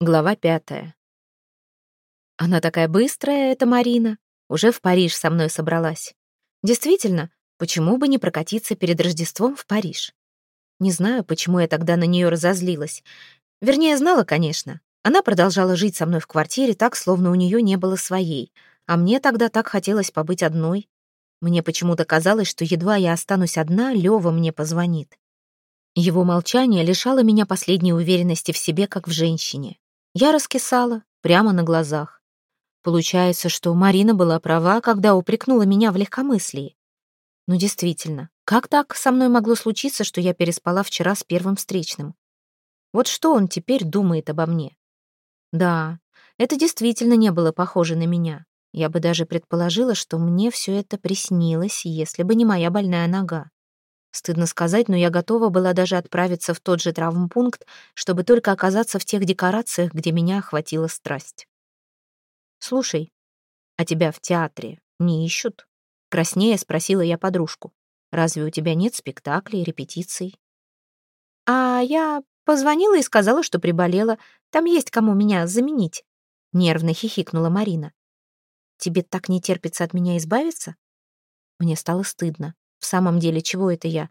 Глава пятая. Она такая быстрая, эта Марина. Уже в Париж со мной собралась. Действительно, почему бы не прокатиться перед Рождеством в Париж? Не знаю, почему я тогда на нее разозлилась. Вернее, знала, конечно. Она продолжала жить со мной в квартире так, словно у нее не было своей. А мне тогда так хотелось побыть одной. Мне почему-то казалось, что едва я останусь одна, Лёва мне позвонит. Его молчание лишало меня последней уверенности в себе, как в женщине. Я раскисала прямо на глазах. Получается, что Марина была права, когда упрекнула меня в легкомыслии. Ну, действительно, как так со мной могло случиться, что я переспала вчера с первым встречным? Вот что он теперь думает обо мне? Да, это действительно не было похоже на меня. Я бы даже предположила, что мне все это приснилось, если бы не моя больная нога. Стыдно сказать, но я готова была даже отправиться в тот же травмпункт, чтобы только оказаться в тех декорациях, где меня охватила страсть. «Слушай, а тебя в театре не ищут?» Краснее спросила я подружку. «Разве у тебя нет спектаклей, репетиций?» «А я позвонила и сказала, что приболела. Там есть кому меня заменить», — нервно хихикнула Марина. «Тебе так не терпится от меня избавиться?» Мне стало стыдно. В самом деле, чего это я?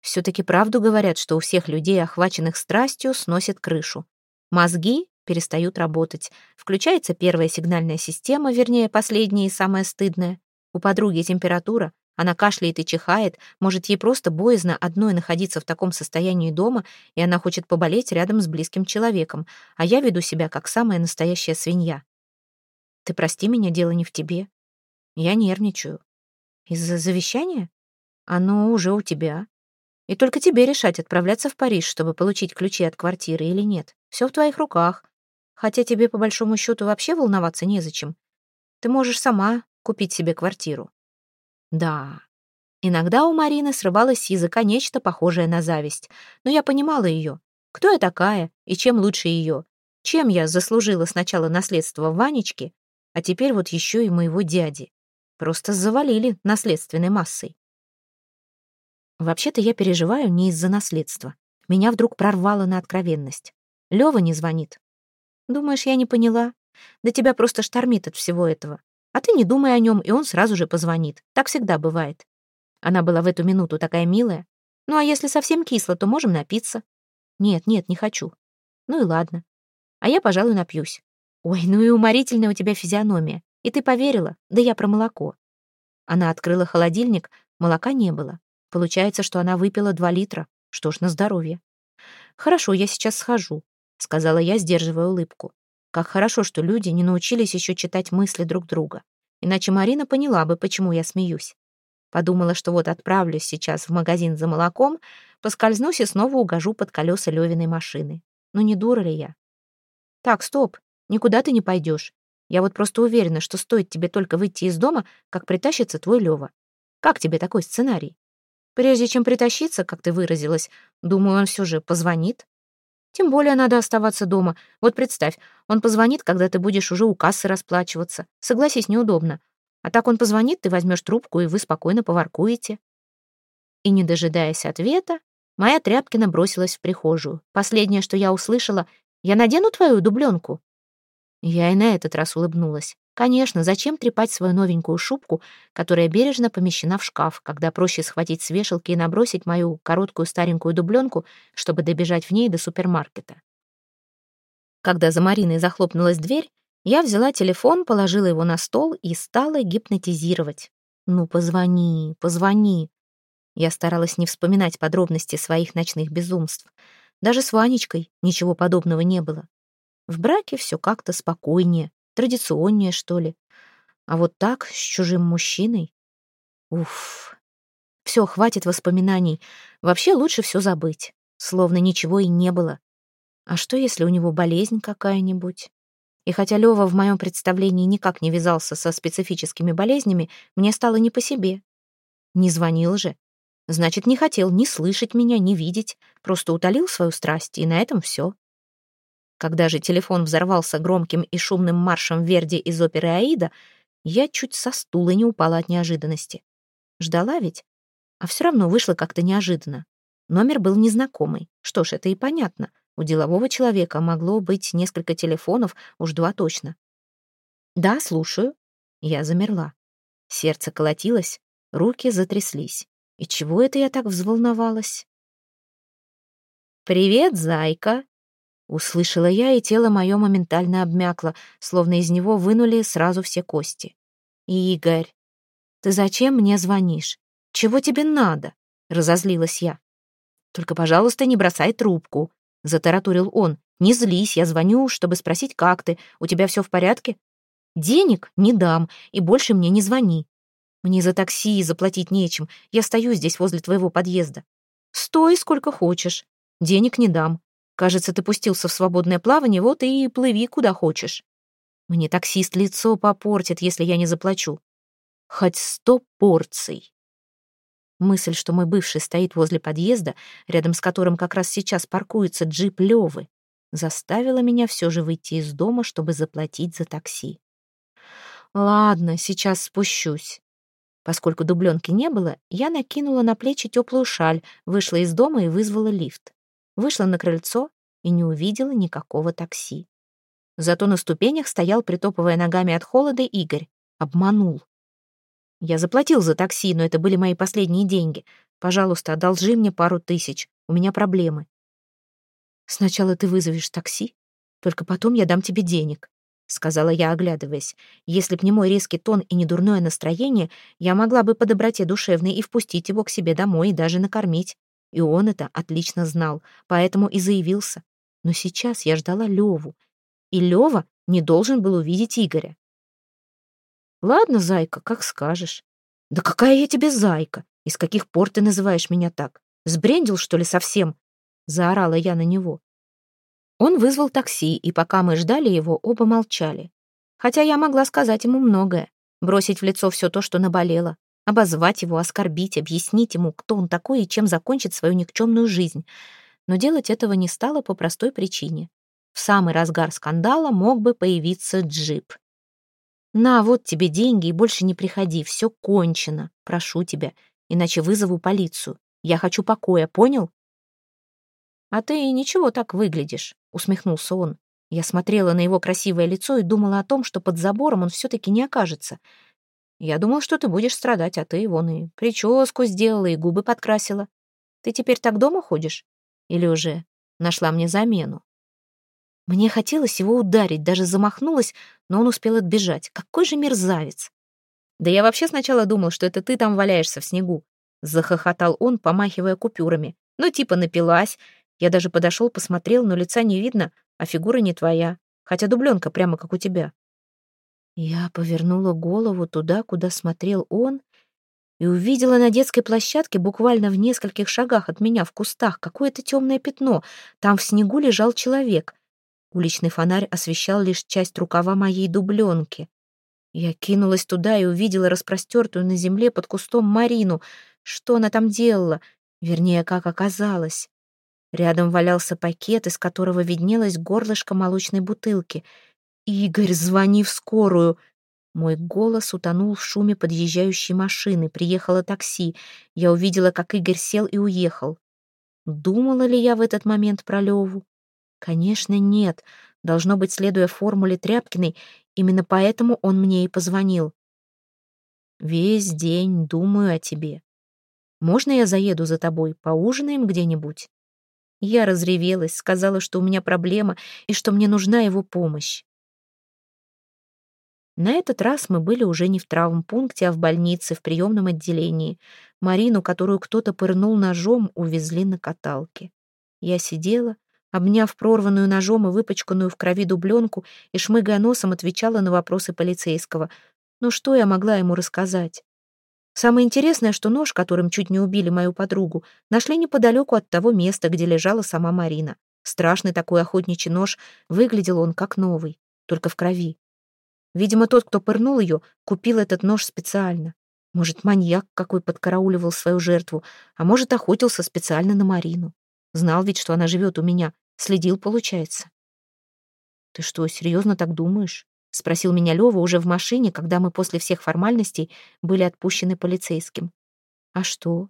Все-таки правду говорят, что у всех людей, охваченных страстью, сносит крышу. Мозги перестают работать. Включается первая сигнальная система, вернее, последняя и самая стыдная. У подруги температура, она кашляет и чихает, может, ей просто боязно одной находиться в таком состоянии дома, и она хочет поболеть рядом с близким человеком, а я веду себя как самая настоящая свинья. Ты прости меня, дело не в тебе. Я нервничаю. Из-за завещания? Оно уже у тебя. И только тебе решать, отправляться в Париж, чтобы получить ключи от квартиры или нет. Все в твоих руках. Хотя тебе, по большому счету, вообще волноваться незачем. Ты можешь сама купить себе квартиру. Да, иногда у Марины срывалось с языка нечто похожее на зависть. Но я понимала ее. Кто я такая и чем лучше ее? Чем я заслужила сначала наследство Ванечки, а теперь вот еще и моего дяди? Просто завалили наследственной массой. Вообще-то я переживаю не из-за наследства. Меня вдруг прорвало на откровенность. Лёва не звонит. Думаешь, я не поняла? Да тебя просто штормит от всего этого. А ты не думай о нем, и он сразу же позвонит. Так всегда бывает. Она была в эту минуту такая милая. Ну а если совсем кисло, то можем напиться. Нет, нет, не хочу. Ну и ладно. А я, пожалуй, напьюсь. Ой, ну и уморительная у тебя физиономия. И ты поверила? Да я про молоко. Она открыла холодильник, молока не было. Получается, что она выпила два литра. Что ж, на здоровье. «Хорошо, я сейчас схожу», — сказала я, сдерживая улыбку. Как хорошо, что люди не научились еще читать мысли друг друга. Иначе Марина поняла бы, почему я смеюсь. Подумала, что вот отправлюсь сейчас в магазин за молоком, поскользнусь и снова угожу под колеса Левиной машины. Ну не дура ли я? Так, стоп, никуда ты не пойдешь. Я вот просто уверена, что стоит тебе только выйти из дома, как притащится твой Лева. Как тебе такой сценарий? Прежде чем притащиться, как ты выразилась, думаю, он все же позвонит. Тем более надо оставаться дома. Вот представь, он позвонит, когда ты будешь уже у кассы расплачиваться. Согласись, неудобно. А так он позвонит, ты возьмешь трубку, и вы спокойно поваркуете. И, не дожидаясь ответа, моя Тряпкина бросилась в прихожую. Последнее, что я услышала, «Я надену твою дубленку?» Я и на этот раз улыбнулась. Конечно, зачем трепать свою новенькую шубку, которая бережно помещена в шкаф, когда проще схватить с вешалки и набросить мою короткую старенькую дубленку, чтобы добежать в ней до супермаркета. Когда за Мариной захлопнулась дверь, я взяла телефон, положила его на стол и стала гипнотизировать. «Ну, позвони, позвони». Я старалась не вспоминать подробности своих ночных безумств. Даже с Ванечкой ничего подобного не было. В браке все как-то спокойнее, Традиционнее, что ли. А вот так, с чужим мужчиной? Уф. Все, хватит воспоминаний. Вообще лучше все забыть. Словно ничего и не было. А что, если у него болезнь какая-нибудь? И хотя Лёва в моем представлении никак не вязался со специфическими болезнями, мне стало не по себе. Не звонил же. Значит, не хотел ни слышать меня, ни видеть. Просто утолил свою страсть, и на этом все. Когда же телефон взорвался громким и шумным маршем Верди из оперы «Аида», я чуть со стула не упала от неожиданности. Ждала ведь? А все равно вышло как-то неожиданно. Номер был незнакомый. Что ж, это и понятно. У делового человека могло быть несколько телефонов, уж два точно. «Да, слушаю». Я замерла. Сердце колотилось, руки затряслись. И чего это я так взволновалась? «Привет, зайка!» Услышала я, и тело мое моментально обмякло, словно из него вынули сразу все кости. «Игорь, ты зачем мне звонишь? Чего тебе надо?» — разозлилась я. «Только, пожалуйста, не бросай трубку», — затараторил он. «Не злись, я звоню, чтобы спросить, как ты. У тебя все в порядке?» «Денег не дам, и больше мне не звони. Мне за такси заплатить нечем. Я стою здесь возле твоего подъезда. Стой сколько хочешь. Денег не дам. Кажется, ты пустился в свободное плавание, вот и плыви куда хочешь. Мне таксист лицо попортит, если я не заплачу. Хоть сто порций. Мысль, что мой бывший стоит возле подъезда, рядом с которым как раз сейчас паркуется джип Левы, заставила меня все же выйти из дома, чтобы заплатить за такси. Ладно, сейчас спущусь. Поскольку дубленки не было, я накинула на плечи теплую шаль, вышла из дома и вызвала лифт. Вышла на крыльцо и не увидела никакого такси. Зато на ступенях стоял, притопывая ногами от холода, Игорь. Обманул. Я заплатил за такси, но это были мои последние деньги. Пожалуйста, одолжи мне пару тысяч. У меня проблемы. Сначала ты вызовешь такси, только потом я дам тебе денег, сказала я, оглядываясь. Если б не мой резкий тон и не дурное настроение, я могла бы по доброте душевной и впустить его к себе домой и даже накормить. И он это отлично знал, поэтому и заявился. Но сейчас я ждала Леву, и Лева не должен был увидеть Игоря. Ладно, зайка, как скажешь. Да какая я тебе зайка? Из каких пор ты называешь меня так? Сбрендил, что ли, совсем? Заорала я на него. Он вызвал такси, и пока мы ждали его, оба молчали. Хотя я могла сказать ему многое, бросить в лицо все то, что наболело, обозвать его, оскорбить, объяснить ему, кто он такой и чем закончит свою никчемную жизнь. Но делать этого не стало по простой причине. В самый разгар скандала мог бы появиться джип. «На, вот тебе деньги, и больше не приходи, все кончено, прошу тебя, иначе вызову полицию. Я хочу покоя, понял?» «А ты ничего так выглядишь», — усмехнулся он. Я смотрела на его красивое лицо и думала о том, что под забором он все-таки не окажется. Я думал, что ты будешь страдать, а ты вон и прическу сделала, и губы подкрасила. Ты теперь так дома ходишь? Или уже нашла мне замену?» Мне хотелось его ударить, даже замахнулась, но он успел отбежать. Какой же мерзавец! Да я вообще сначала думал, что это ты там валяешься в снегу. Захохотал он, помахивая купюрами. Ну, типа напилась. Я даже подошел, посмотрел, но лица не видно, а фигура не твоя. Хотя дубленка прямо как у тебя. Я повернула голову туда, куда смотрел он, и увидела на детской площадке, буквально в нескольких шагах от меня, в кустах, какое-то темное пятно. Там в снегу лежал человек. Уличный фонарь освещал лишь часть рукава моей дубленки. Я кинулась туда и увидела распростертую на земле под кустом Марину. Что она там делала? Вернее, как оказалось. Рядом валялся пакет, из которого виднелось горлышко молочной бутылки. «Игорь, звони в скорую!» Мой голос утонул в шуме подъезжающей машины. Приехало такси. Я увидела, как Игорь сел и уехал. Думала ли я в этот момент про Леву? Конечно, нет. Должно быть, следуя формуле Тряпкиной, именно поэтому он мне и позвонил. Весь день думаю о тебе. Можно я заеду за тобой, поужинаем где-нибудь? Я разревелась, сказала, что у меня проблема и что мне нужна его помощь. На этот раз мы были уже не в травмпункте, а в больнице, в приемном отделении. Марину, которую кто-то пырнул ножом, увезли на каталке. Я сидела, обняв прорванную ножом и выпачканную в крови дубленку и шмыгая носом отвечала на вопросы полицейского. Ну что я могла ему рассказать? Самое интересное, что нож, которым чуть не убили мою подругу, нашли неподалеку от того места, где лежала сама Марина. Страшный такой охотничий нож, выглядел он как новый, только в крови. Видимо, тот, кто пырнул ее, купил этот нож специально. Может, маньяк какой подкарауливал свою жертву, а может, охотился специально на Марину. Знал ведь, что она живет у меня, Следил, получается. «Ты что, серьезно так думаешь?» — спросил меня Лёва уже в машине, когда мы после всех формальностей были отпущены полицейским. «А что?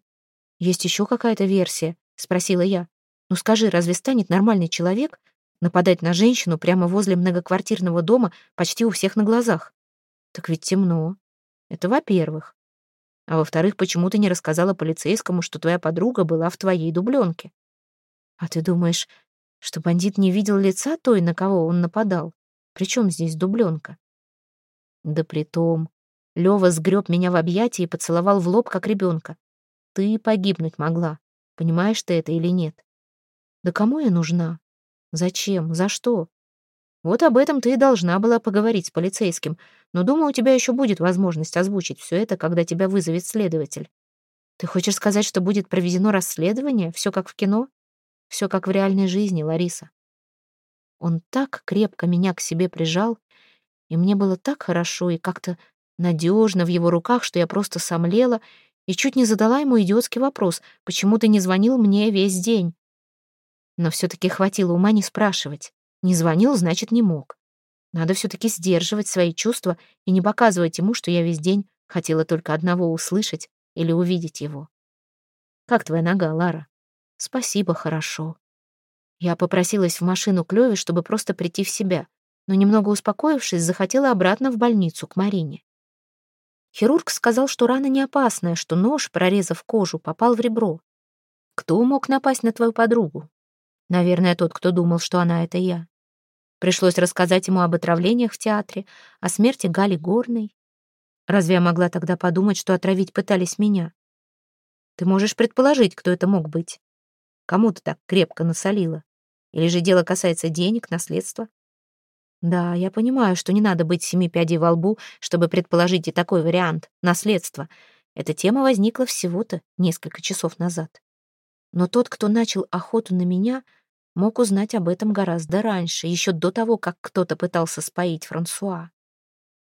Есть еще какая-то версия?» — спросила я. Ну скажи, разве станет нормальный человек нападать на женщину прямо возле многоквартирного дома почти у всех на глазах? Так ведь темно. Это во-первых. А во-вторых, почему ты не рассказала полицейскому, что твоя подруга была в твоей дубленке? А ты думаешь, что бандит не видел лица той, на кого он нападал? Причем здесь дубленка? Да притом, Лёва сгреб меня в объятия и поцеловал в лоб, как ребенка. Ты погибнуть могла. Понимаешь ты это или нет? Да кому я нужна? Зачем? За что? Вот об этом ты и должна была поговорить с полицейским, но думаю, у тебя еще будет возможность озвучить все это, когда тебя вызовет следователь. Ты хочешь сказать, что будет проведено расследование? Все как в кино? Все как в реальной жизни, Лариса. Он так крепко меня к себе прижал, и мне было так хорошо и как-то надежно в его руках, что я просто сомлела и чуть не задала ему идиотский вопрос, почему ты не звонил мне весь день. Но все-таки хватило ума не спрашивать. Не звонил, значит, не мог. Надо все-таки сдерживать свои чувства и не показывать ему, что я весь день хотела только одного услышать или увидеть его. «Как твоя нога, Лара?» «Спасибо, хорошо». Я попросилась в машину к Лёве, чтобы просто прийти в себя, но немного успокоившись, захотела обратно в больницу, к Марине. Хирург сказал, что рана не опасная, что нож, прорезав кожу, попал в ребро. Кто мог напасть на твою подругу? Наверное, тот, кто думал, что она — это я. Пришлось рассказать ему об отравлениях в театре, о смерти Гали Горной. Разве я могла тогда подумать, что отравить пытались меня? Ты можешь предположить, кто это мог быть. Кому ты так крепко насолила? Или же дело касается денег, наследства? Да, я понимаю, что не надо быть семи пядей во лбу, чтобы предположить и такой вариант — наследство. Эта тема возникла всего-то несколько часов назад. Но тот, кто начал охоту на меня — мог узнать об этом гораздо раньше, еще до того, как кто-то пытался споить Франсуа.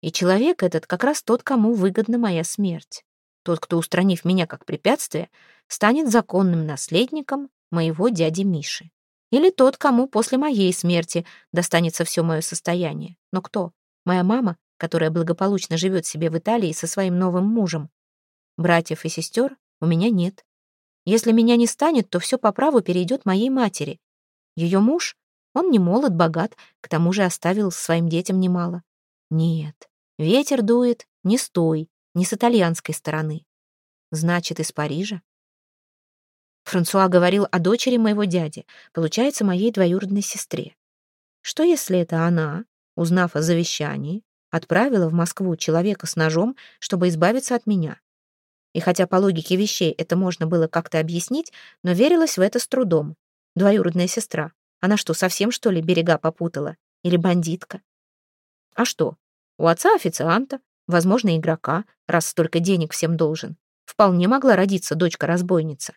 И человек этот как раз тот, кому выгодна моя смерть. Тот, кто, устранив меня как препятствие, станет законным наследником моего дяди Миши. Или тот, кому после моей смерти достанется все мое состояние. Но кто? Моя мама, которая благополучно живет себе в Италии со своим новым мужем. Братьев и сестер у меня нет. Если меня не станет, то все по праву перейдет моей матери, ее муж, он не молод, богат, к тому же оставил своим детям немало. Нет, ветер дует не с той, не с итальянской стороны. Значит, из Парижа. Франсуа говорил о дочери моего дяди, получается, моей двоюродной сестре. Что если это она, узнав о завещании, отправила в Москву человека с ножом, чтобы избавиться от меня? И хотя по логике вещей это можно было как-то объяснить, но верилось в это с трудом. Двоюродная сестра. Она что, совсем, что ли, берега попутала? Или бандитка? А что? У отца официанта, возможно, игрока, раз столько денег всем должен. Вполне могла родиться дочка-разбойница.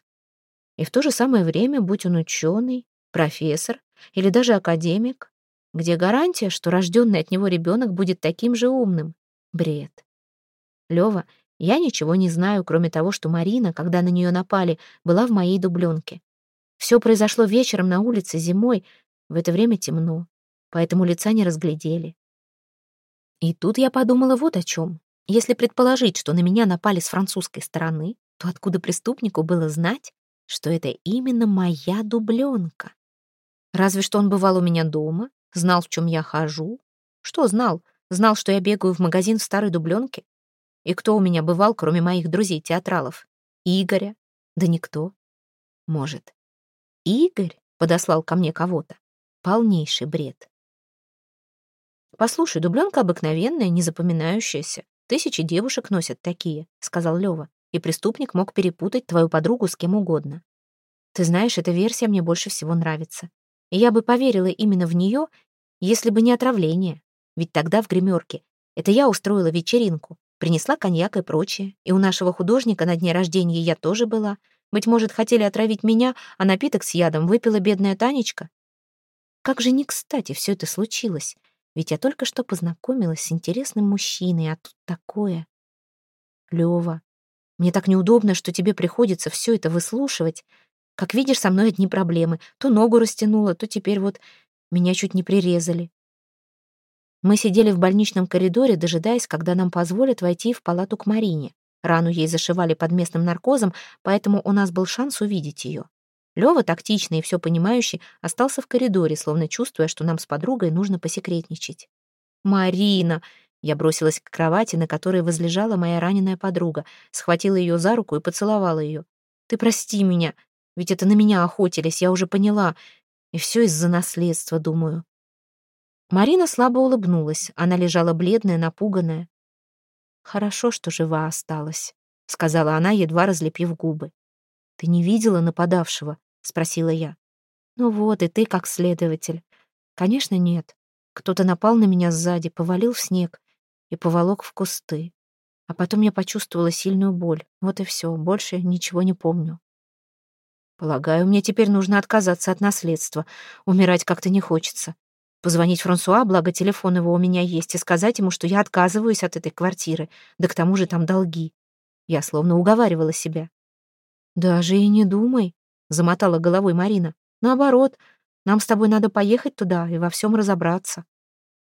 И в то же самое время, будь он ученый, профессор или даже академик, где гарантия, что рожденный от него ребенок будет таким же умным? Бред. Лева, я ничего не знаю, кроме того, что Марина, когда на нее напали, была в моей дубленке. Все произошло вечером на улице зимой, в это время темно, поэтому лица не разглядели. И тут я подумала вот о чем. Если предположить, что на меня напали с французской стороны, то откуда преступнику было знать, что это именно моя дубленка? Разве что он бывал у меня дома, знал, в чем я хожу. Что знал? Знал, что я бегаю в магазин в старой дубленке? И кто у меня бывал, кроме моих друзей-театралов? Игоря? Да никто. Может, Игорь подослал ко мне кого-то. Полнейший бред. «Послушай, дубленка обыкновенная, незапоминающаяся. Тысячи девушек носят такие», — сказал Лёва. «И преступник мог перепутать твою подругу с кем угодно. Ты знаешь, эта версия мне больше всего нравится. И я бы поверила именно в неё, если бы не отравление. Ведь тогда в гримерке это я устроила вечеринку, принесла коньяк и прочее. И у нашего художника на дне рождения я тоже была. Быть может, хотели отравить меня, а напиток с ядом выпила бедная Танечка? Как же не кстати все это случилось, ведь я только что познакомилась с интересным мужчиной, а тут такое. Лёва, мне так неудобно, что тебе приходится все это выслушивать. Как видишь, со мной одни проблемы. То ногу растянула, то теперь вот меня чуть не прирезали. Мы сидели в больничном коридоре, дожидаясь, когда нам позволят войти в палату к Марине. Рану ей зашивали под местным наркозом, поэтому у нас был шанс увидеть ее. Лёва, тактичный и все понимающий, остался в коридоре, словно чувствуя, что нам с подругой нужно посекретничать. «Марина!» Я бросилась к кровати, на которой возлежала моя раненая подруга, схватила ее за руку и поцеловала ее. «Ты прости меня, ведь это на меня охотились, я уже поняла. И все из-за наследства, думаю». Марина слабо улыбнулась, она лежала бледная, напуганная. «Хорошо, что жива осталась», — сказала она, едва разлепив губы. «Ты не видела нападавшего?» — спросила я. «Ну вот, и ты как следователь». «Конечно, нет. Кто-то напал на меня сзади, повалил в снег и поволок в кусты. А потом я почувствовала сильную боль. Вот и все, больше ничего не помню. Полагаю, мне теперь нужно отказаться от наследства. Умирать как-то не хочется. Позвонить Франсуа, благо телефон его у меня есть, и сказать ему, что я отказываюсь от этой квартиры, да к тому же там долги. Я словно уговаривала себя. «Даже и не думай», — замотала головой Марина. «Наоборот, нам с тобой надо поехать туда и во всем разобраться».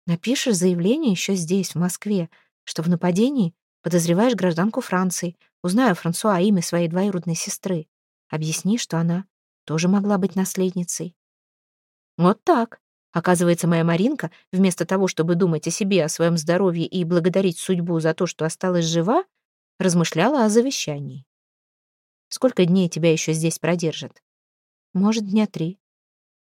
Напишешь заявление еще здесь, в Москве, что в нападении подозреваешь гражданку Франции, узнаю Франсуа имя своей двоюродной сестры. Объясни, что она тоже могла быть наследницей. Вот так. Оказывается, моя Маринка, вместо того, чтобы думать о себе, о своем здоровье и благодарить судьбу за то, что осталась жива, размышляла о завещании. Сколько дней тебя еще здесь продержат? Может, дня три.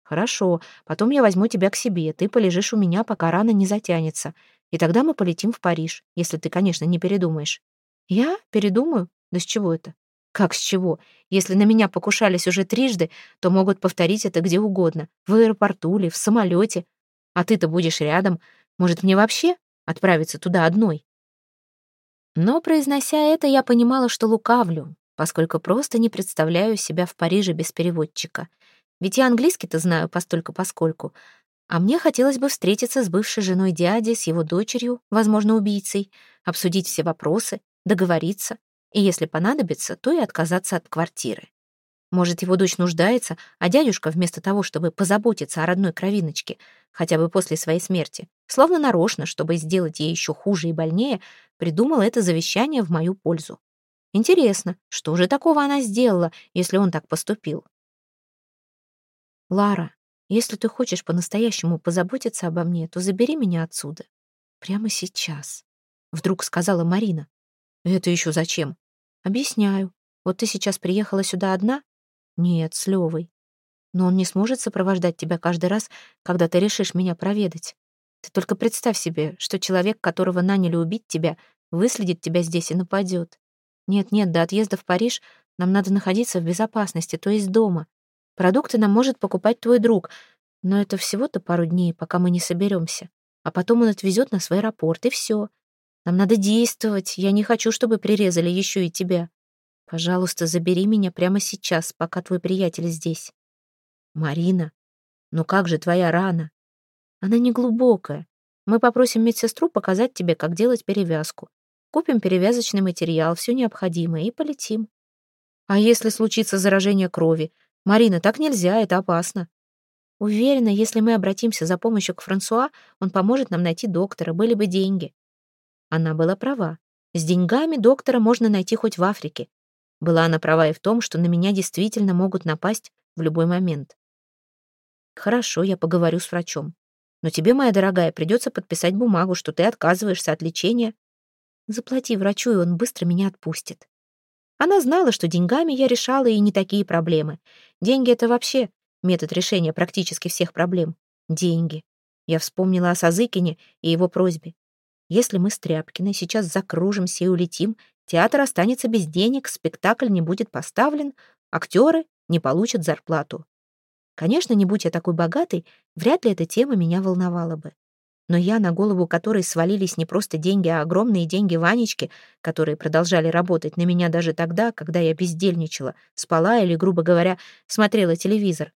«Хорошо, потом я возьму тебя к себе, ты полежишь у меня, пока рана не затянется, и тогда мы полетим в Париж, если ты, конечно, не передумаешь». «Я? Передумаю? Да с чего это?» «Как с чего? Если на меня покушались уже трижды, то могут повторить это где угодно, в аэропорту или в самолете. А ты-то будешь рядом. Может, мне вообще отправиться туда одной?» Но, произнося это, я понимала, что лукавлю, поскольку просто не представляю себя в Париже без переводчика — ведь я английский-то знаю постольку-поскольку. А мне хотелось бы встретиться с бывшей женой дяди, с его дочерью, возможно, убийцей, обсудить все вопросы, договориться, и, если понадобится, то и отказаться от квартиры. Может, его дочь нуждается, а дядюшка, вместо того, чтобы позаботиться о родной кровиночке, хотя бы после своей смерти, словно нарочно, чтобы сделать ей еще хуже и больнее, придумал это завещание в мою пользу. Интересно, что же такого она сделала, если он так поступил? «Лара, если ты хочешь по-настоящему позаботиться обо мне, то забери меня отсюда. Прямо сейчас», — вдруг сказала Марина. «Это еще зачем?» «Объясняю. Вот ты сейчас приехала сюда одна?» «Нет, с Левой. Но он не сможет сопровождать тебя каждый раз, когда ты решишь меня проведать. Ты только представь себе, что человек, которого наняли убить тебя, выследит тебя здесь и нападет. Нет-нет, до отъезда в Париж нам надо находиться в безопасности, то есть дома. Продукты нам может покупать твой друг, но это всего-то пару дней, пока мы не соберемся. А потом он отвезет нас в аэропорт, и все. Нам надо действовать. Я не хочу, чтобы прирезали еще и тебя. Пожалуйста, забери меня прямо сейчас, пока твой приятель здесь. Марина, ну как же твоя рана? Она не глубокая. Мы попросим медсестру показать тебе, как делать перевязку. Купим перевязочный материал, все необходимое и полетим. А если случится заражение крови? «Марина, так нельзя, это опасно». «Уверена, если мы обратимся за помощью к Франсуа, он поможет нам найти доктора, были бы деньги». Она была права. С деньгами доктора можно найти хоть в Африке. Была она права и в том, что на меня действительно могут напасть в любой момент. «Хорошо, я поговорю с врачом. Но тебе, моя дорогая, придется подписать бумагу, что ты отказываешься от лечения. Заплати врачу, и он быстро меня отпустит». Она знала, что деньгами я решала и не такие проблемы. Деньги — это вообще метод решения практически всех проблем. Деньги. Я вспомнила о Сазыкине и его просьбе. Если мы с Тряпкиной сейчас закружимся и улетим, театр останется без денег, спектакль не будет поставлен, актеры не получат зарплату. Конечно, не будь я такой богатой, вряд ли эта тема меня волновала бы. Но я, на голову которой свалились не просто деньги, а огромные деньги Ванечки, которые продолжали работать на меня даже тогда, когда я бездельничала, спала или, грубо говоря, смотрела телевизор,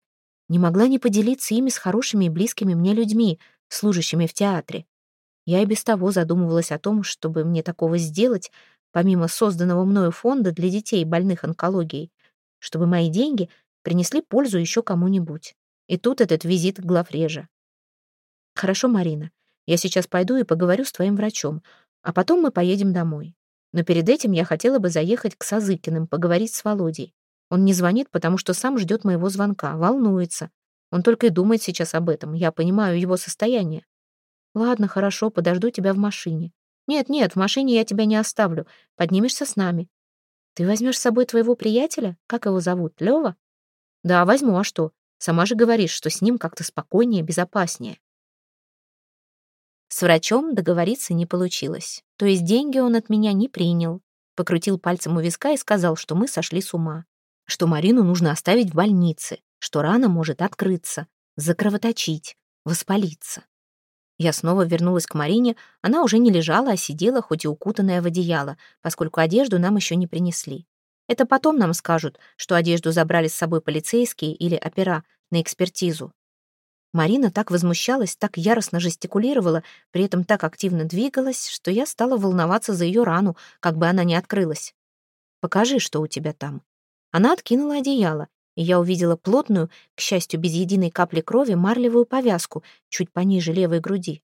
не могла не поделиться ими с хорошими и близкими мне людьми, служащими в театре. Я и без того задумывалась о том, чтобы мне такого сделать, помимо созданного мною фонда для детей, больных онкологией, чтобы мои деньги принесли пользу еще кому-нибудь. И тут этот визит к главрежа. «Хорошо, Марина, я сейчас пойду и поговорю с твоим врачом, а потом мы поедем домой. Но перед этим я хотела бы заехать к Сазыкиным, поговорить с Володей. Он не звонит, потому что сам ждет моего звонка, волнуется. Он только и думает сейчас об этом. Я понимаю его состояние. Ладно, хорошо, подожду тебя в машине. Нет, нет, в машине я тебя не оставлю. Поднимешься с нами. Ты возьмешь с собой твоего приятеля? Как его зовут? Лева? Да, возьму, а что? Сама же говоришь, что с ним как-то спокойнее, безопаснее. С врачом договориться не получилось. То есть деньги он от меня не принял. Покрутил пальцем у виска и сказал, что мы сошли с ума. Что Марину нужно оставить в больнице, что рана может открыться, закровоточить, воспалиться. Я снова вернулась к Марине. Она уже не лежала, а сидела, хоть и укутанная в одеяло, поскольку одежду нам еще не принесли. Это потом нам скажут, что одежду забрали с собой полицейские или опера на экспертизу. Марина так возмущалась, так яростно жестикулировала, при этом так активно двигалась, что я стала волноваться за ее рану, как бы она ни открылась. «Покажи, что у тебя там». Она откинула одеяло, и я увидела плотную, к счастью, без единой капли крови, марлевую повязку чуть пониже левой груди.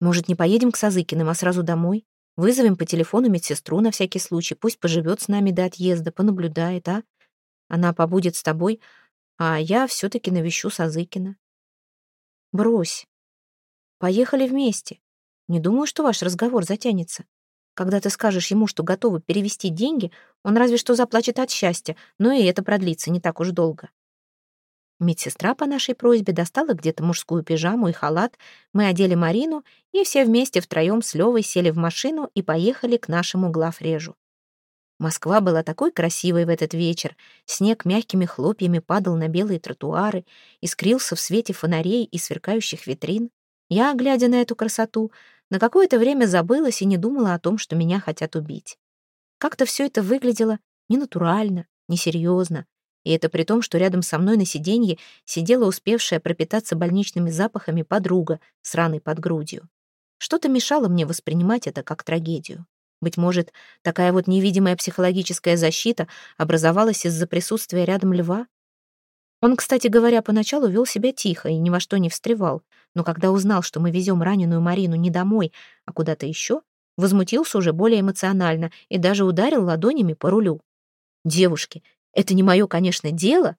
«Может, не поедем к Сазыкиным, а сразу домой? Вызовем по телефону медсестру на всякий случай, пусть поживет с нами до отъезда, понаблюдает, а? Она побудет с тобой, а я все-таки навещу Сазыкина». «Брось. Поехали вместе. Не думаю, что ваш разговор затянется. Когда ты скажешь ему, что готова перевести деньги, он разве что заплачет от счастья, но и это продлится не так уж долго. Медсестра по нашей просьбе достала где-то мужскую пижаму и халат, мы одели Марину, и все вместе втроем с Левой сели в машину и поехали к нашему главрежу. Москва была такой красивой в этот вечер. Снег мягкими хлопьями падал на белые тротуары, искрился в свете фонарей и сверкающих витрин. Я, глядя на эту красоту, на какое-то время забылась и не думала о том, что меня хотят убить. Как-то все это выглядело ненатурально, несерьезно. И это при том, что рядом со мной на сиденье сидела успевшая пропитаться больничными запахами подруга с раной под грудью. Что-то мешало мне воспринимать это как трагедию. Быть может, такая вот невидимая психологическая защита образовалась из-за присутствия рядом льва? Он, кстати говоря, поначалу вел себя тихо и ни во что не встревал, но когда узнал, что мы везем раненую Марину не домой, а куда-то еще, возмутился уже более эмоционально и даже ударил ладонями по рулю. «Девушки, это не мое, конечно, дело,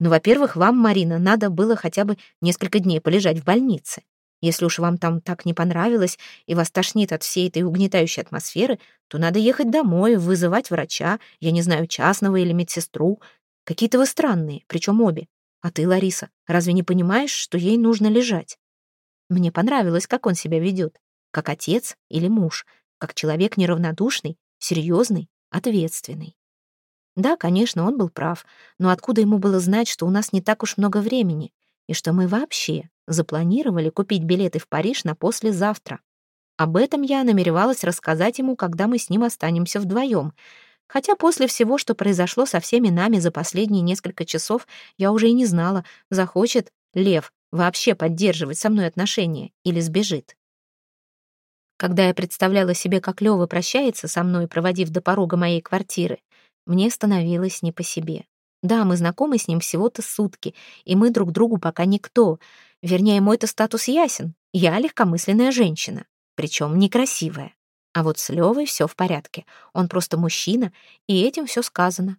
но, во-первых, вам, Марина, надо было хотя бы несколько дней полежать в больнице. Если уж вам там так не понравилось и вас тошнит от всей этой угнетающей атмосферы, то надо ехать домой, вызывать врача, я не знаю, частного или медсестру, Какие-то вы странные, причем обе. А ты, Лариса, разве не понимаешь, что ей нужно лежать? Мне понравилось, как он себя ведет. Как отец или муж. Как человек неравнодушный, серьезный, ответственный. Да, конечно, он был прав, но откуда ему было знать, что у нас не так уж много времени, и что мы вообще запланировали купить билеты в Париж на послезавтра? Об этом я намеревалась рассказать ему, когда мы с ним останемся вдвоем — Хотя после всего, что произошло со всеми нами за последние несколько часов, я уже и не знала, захочет Лев вообще поддерживать со мной отношения или сбежит. Когда я представляла себе, как Лёва прощается со мной, проводив до порога моей квартиры, мне становилось не по себе. Да, мы знакомы с ним всего-то сутки, и мы друг другу пока никто. Вернее, мой-то статус ясен. Я легкомысленная женщина, причем некрасивая. А вот с Левой все в порядке. Он просто мужчина, и этим все сказано.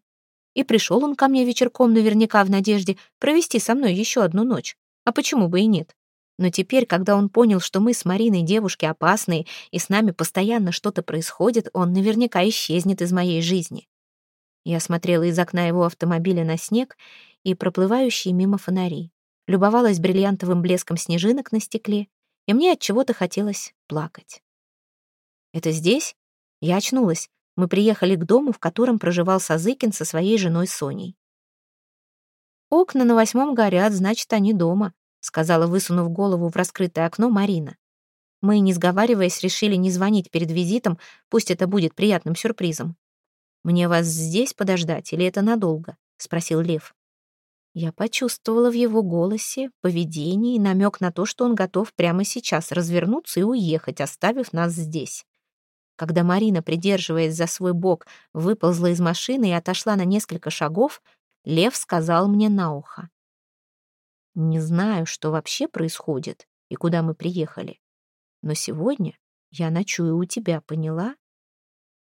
И пришел он ко мне вечерком наверняка в надежде провести со мной еще одну ночь. А почему бы и нет? Но теперь, когда он понял, что мы с Мариной девушки опасные, и с нами постоянно что-то происходит, он наверняка исчезнет из моей жизни. Я смотрела из окна его автомобиля на снег и проплывающие мимо фонари. Любовалась бриллиантовым блеском снежинок на стекле, и мне от чего-то хотелось плакать. Это здесь? Я очнулась. Мы приехали к дому, в котором проживал Сазыкин со своей женой Соней. «Окна на восьмом горят, значит, они дома», сказала, высунув голову в раскрытое окно Марина. Мы, не сговариваясь, решили не звонить перед визитом, пусть это будет приятным сюрпризом. «Мне вас здесь подождать или это надолго?» — спросил Лев. Я почувствовала в его голосе, поведении намек на то, что он готов прямо сейчас развернуться и уехать, оставив нас здесь. Когда Марина, придерживаясь за свой бок, выползла из машины и отошла на несколько шагов, Лев сказал мне на ухо. «Не знаю, что вообще происходит и куда мы приехали, но сегодня я ночую у тебя, поняла?»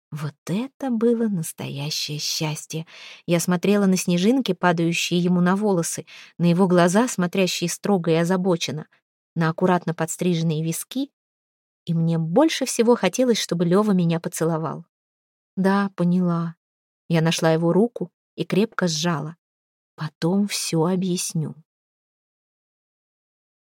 Вот это было настоящее счастье. Я смотрела на снежинки, падающие ему на волосы, на его глаза, смотрящие строго и озабоченно, на аккуратно подстриженные виски, и мне больше всего хотелось, чтобы Лёва меня поцеловал. Да, поняла. Я нашла его руку и крепко сжала. Потом все объясню.